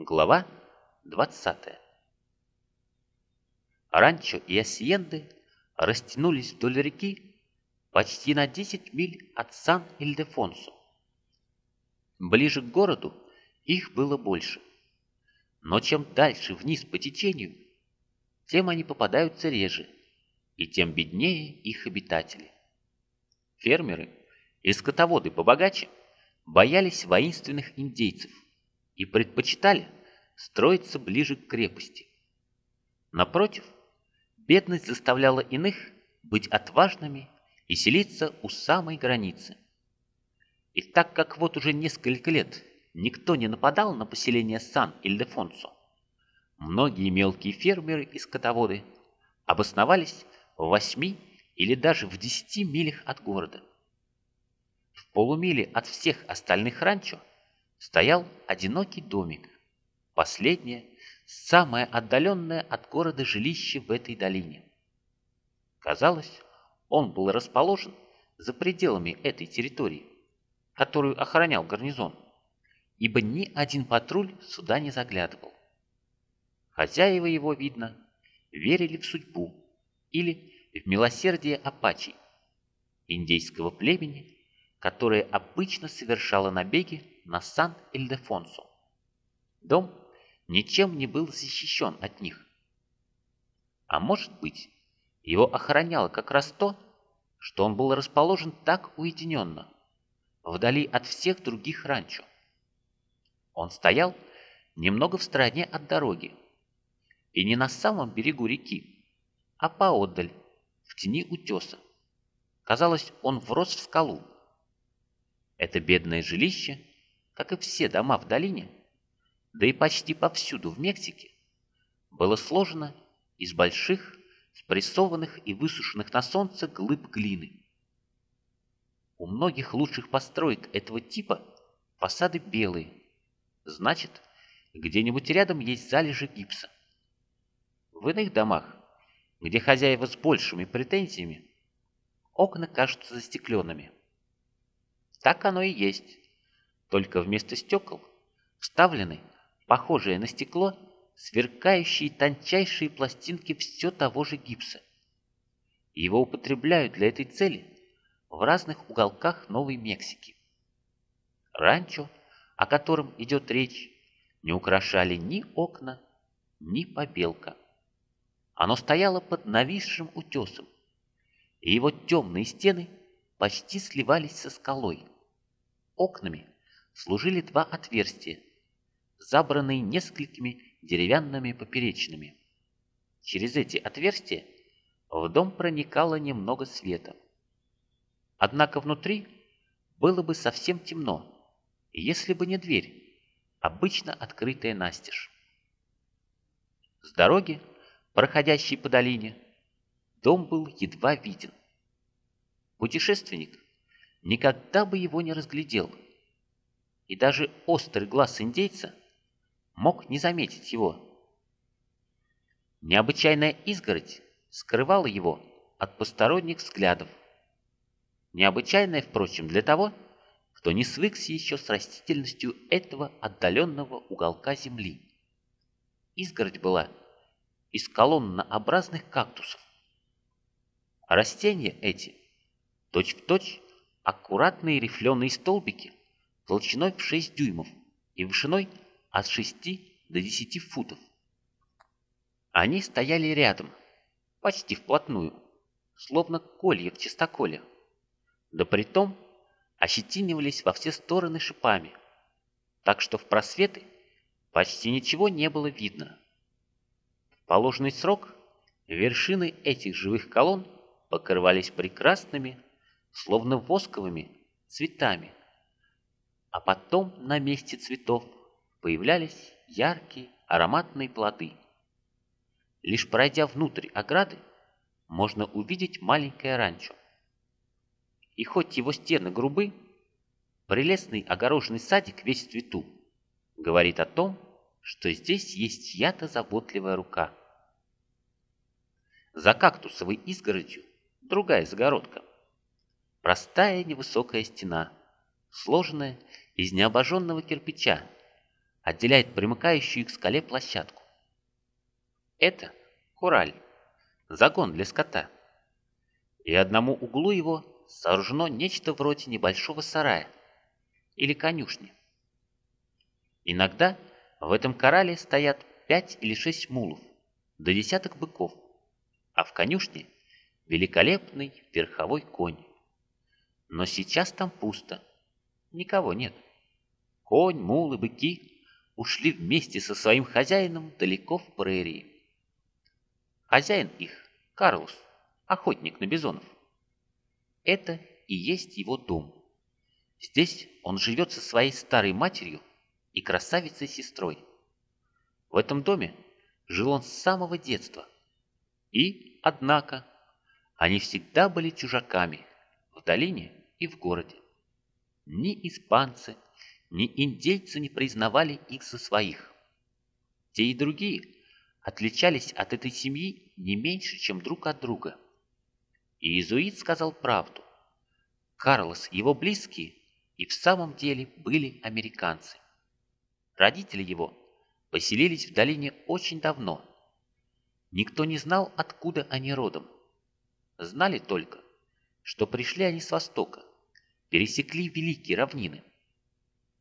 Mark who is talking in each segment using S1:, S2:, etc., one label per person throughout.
S1: Глава 20 Ранчо и Асьенды растянулись вдоль реки почти на 10 миль от Сан-Ильдефонсо. Ближе к городу их было больше. Но чем дальше вниз по течению, тем они попадаются реже, и тем беднее их обитатели. Фермеры и скотоводы побогаче боялись воинственных индейцев и предпочитали строиться ближе к крепости. Напротив, бедность заставляла иных быть отважными и селиться у самой границы. И так как вот уже несколько лет никто не нападал на поселение Сан-Ильдефонсо, многие мелкие фермеры и скотоводы обосновались в восьми или даже в десяти милях от города. В полумиле от всех остальных ранчо стоял одинокий домик, последнее, самое отдаленное от города жилище в этой долине. Казалось, он был расположен за пределами этой территории, которую охранял гарнизон, ибо ни один патруль сюда не заглядывал. Хозяева его, видно, верили в судьбу или в милосердие апачей, индейского племени, которое обычно совершало набеги на Сан-Эльдефонсо. Дом ничем не был защищен от них. А может быть, его охраняло как раз то, что он был расположен так уединенно, вдали от всех других ранчо. Он стоял немного в стороне от дороги, и не на самом берегу реки, а поотдаль, в тени утеса. Казалось, он врос в скалу. Это бедное жилище, как и все дома в долине, да и почти повсюду в Мексике, было сложено из больших, спрессованных и высушенных на солнце глыб глины. У многих лучших построек этого типа фасады белые, значит, где-нибудь рядом есть залежи гипса. В иных домах, где хозяева с большими претензиями, окна кажутся застекленными. Так оно и есть, только вместо стекол вставлены похожие на стекло, сверкающие тончайшие пластинки все того же гипса. Его употребляют для этой цели в разных уголках Новой Мексики. Ранчо, о котором идет речь, не украшали ни окна, ни побелка. Оно стояло под нависшим утесом, и его темные стены почти сливались со скалой. Окнами служили два отверстия, забранные несколькими деревянными поперечными. Через эти отверстия в дом проникало немного света. Однако внутри было бы совсем темно, если бы не дверь, обычно открытая настежь. С дороги, проходящей по долине, дом был едва виден. Путешественник никогда бы его не разглядел, и даже острый глаз индейца – мог не заметить его. Необычайная изгородь скрывала его от посторонних взглядов. Необычайная, впрочем, для того, кто не свыкся еще с растительностью этого отдаленного уголка земли. Изгородь была из колоннообразных кактусов. Растения эти, точь-в-точь, точь, аккуратные рифленые столбики, толщиной в 6 дюймов и вышиной от 6 до 10 футов. Они стояли рядом, почти вплотную, словно колья в чистоколе. Да притом ощетинивались во все стороны шипами, так что в просветы почти ничего не было видно. В положенный срок вершины этих живых колонн покрывались прекрасными, словно восковыми, цветами, а потом на месте цветов появлялись яркие ароматные плоды. Лишь пройдя внутрь ограды, можно увидеть маленькое ранчо. И хоть его стены грубы, прелестный огороженный садик весь цвету говорит о том, что здесь есть чья-то заботливая рука. За кактусовой изгородью другая загородка. Простая невысокая стена, сложенная из необожженного кирпича, отделяет примыкающую к скале площадку. Это кураль, загон для скота. И одному углу его сооружено нечто вроде небольшого сарая или конюшни. Иногда в этом корале стоят пять или шесть мулов, до десяток быков, а в конюшне великолепный верховой конь. Но сейчас там пусто, никого нет. Конь, мулы, быки ушли вместе со своим хозяином далеко в прерии. Хозяин их – Карлос, охотник на бизонов. Это и есть его дом. Здесь он живет со своей старой матерью и красавицей-сестрой. В этом доме жил он с самого детства. И, однако, они всегда были чужаками в долине и в городе. Ни испанцы, ни индейцы не признавали их за своих. Те и другие отличались от этой семьи не меньше, чем друг от друга. И иезуит сказал правду. Карлос и его близкие и в самом деле были американцы. Родители его поселились в долине очень давно. Никто не знал, откуда они родом. Знали только, что пришли они с востока, пересекли великие равнины.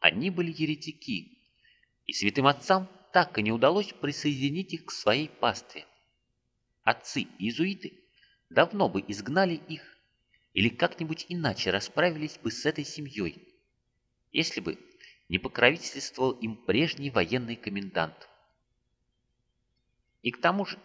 S1: Они были еретики, и святым отцам так и не удалось присоединить их к своей пастве. Отцы-иезуиты давно бы изгнали их или как-нибудь иначе расправились бы с этой семьей, если бы не покровительствовал им прежний военный комендант. И к тому же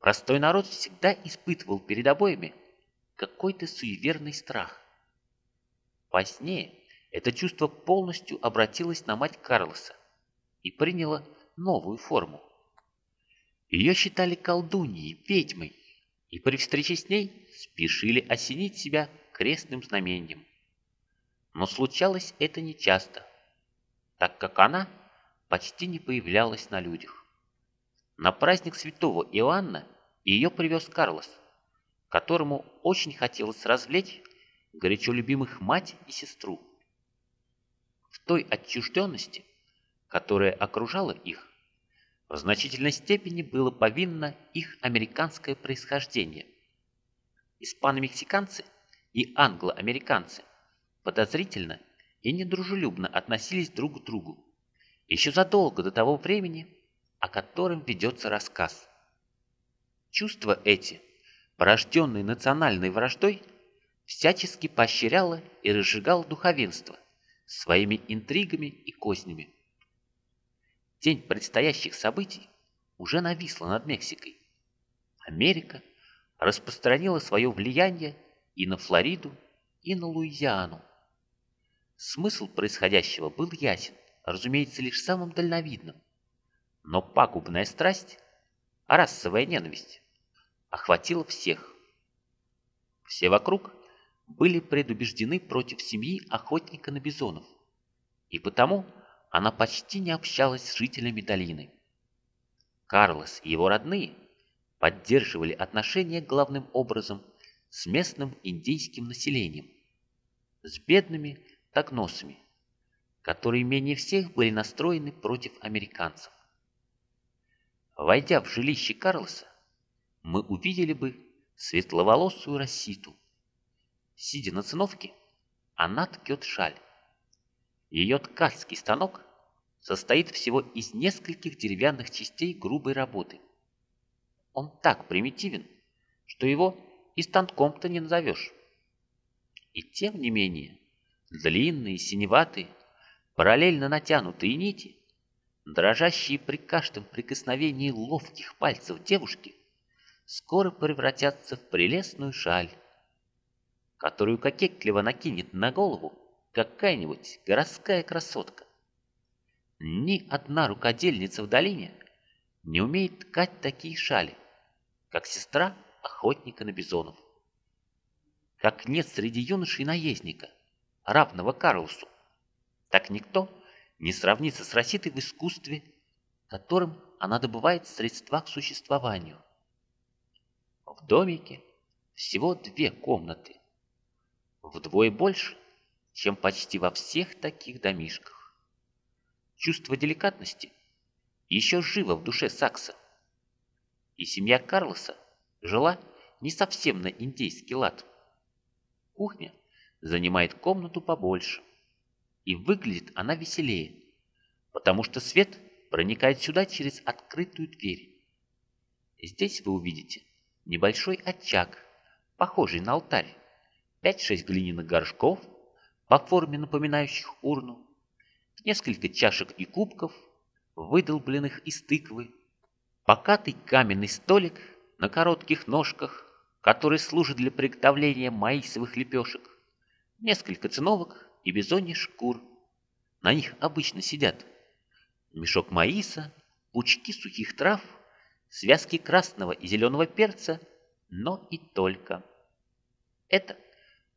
S1: простой народ всегда испытывал перед обоими какой-то суеверный страх. Позднее это чувство полностью обратилось на мать Карлоса и приняло новую форму. Ее считали колдуньей, ведьмой, и при встрече с ней спешили осенить себя крестным знамением. Но случалось это нечасто, так как она почти не появлялась на людях. На праздник святого Иоанна ее привез Карлос, которому очень хотелось развлечь горячо любимых мать и сестру. В той отчужденности, которая окружала их, в значительной степени было повинно их американское происхождение. Испано-мексиканцы и англо-американцы подозрительно и недружелюбно относились друг к другу, еще задолго до того времени, о котором ведется рассказ. Чувства эти, порожденные национальной враждой, всячески поощряло и разжигало духовенство своими интригами и кознями. День предстоящих событий уже нависла над Мексикой. Америка распространила свое влияние и на Флориду, и на Луизиану. Смысл происходящего был ясен, разумеется, лишь самым дальновидным. Но пагубная страсть, а расовая ненависть, охватила всех. Все вокруг были предубеждены против семьи охотника на бизонов, и потому она почти не общалась с жителями долины. Карлос и его родные поддерживали отношения главным образом с местным индейским населением, с бедными тагносами, которые менее всех были настроены против американцев. Войдя в жилище Карлоса, мы увидели бы светловолосую Расситу. Сидя на циновке, она ткет шаль. Ее ткацкий станок состоит всего из нескольких деревянных частей грубой работы. Он так примитивен, что его и станком-то не назовешь. И тем не менее, длинные, синеватые, параллельно натянутые нити, дрожащие при каждом прикосновении ловких пальцев девушки, скоро превратятся в прелестную шаль, которую кокетливо накинет на голову какая-нибудь городская красотка. Ни одна рукодельница в долине не умеет ткать такие шали, как сестра охотника на бизонов. Как нет среди юношей наездника, равного Карлсу, так никто не сравнится с Роситой в искусстве, которым она добывает средства к существованию. В домике всего две комнаты, вдвое больше, чем почти во всех таких домишках. чувство деликатности еще живо в душе Сакса. И семья Карлоса жила не совсем на индейский лад. Кухня занимает комнату побольше, и выглядит она веселее, потому что свет проникает сюда через открытую дверь. Здесь вы увидите небольшой очаг, похожий на алтарь, 5-6 глиняных горшков, по форме напоминающих урну, несколько чашек и кубков, выдолбленных из тыквы, покатый каменный столик на коротких ножках, который служит для приготовления маисовых лепешек, несколько циновок и бизоньих шкур. На них обычно сидят мешок маиса, пучки сухих трав, связки красного и зеленого перца, но и только. Это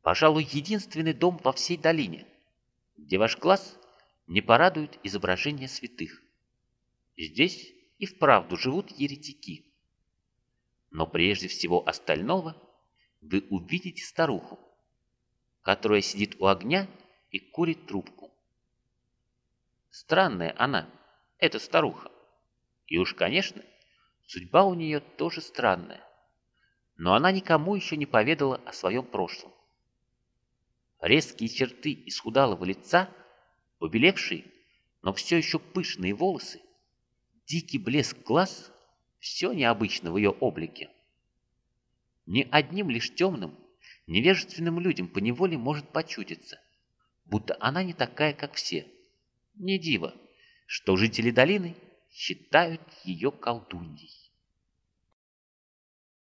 S1: пожалуй, единственный дом во всей долине, где ваш глаз не порадует изображения святых. Здесь и вправду живут еретики. Но прежде всего остального вы увидите старуху, которая сидит у огня и курит трубку. Странная она, эта старуха. И уж, конечно, судьба у нее тоже странная. Но она никому еще не поведала о своем прошлом резкие черты исхудалого лица, побелевшие, но все еще пышные волосы, дикий блеск глаз — все необычно в ее облике. Ни одним лишь темным, невежественным людям поневоле может почудиться, будто она не такая, как все. Не диво, что жители долины считают ее колдуньей.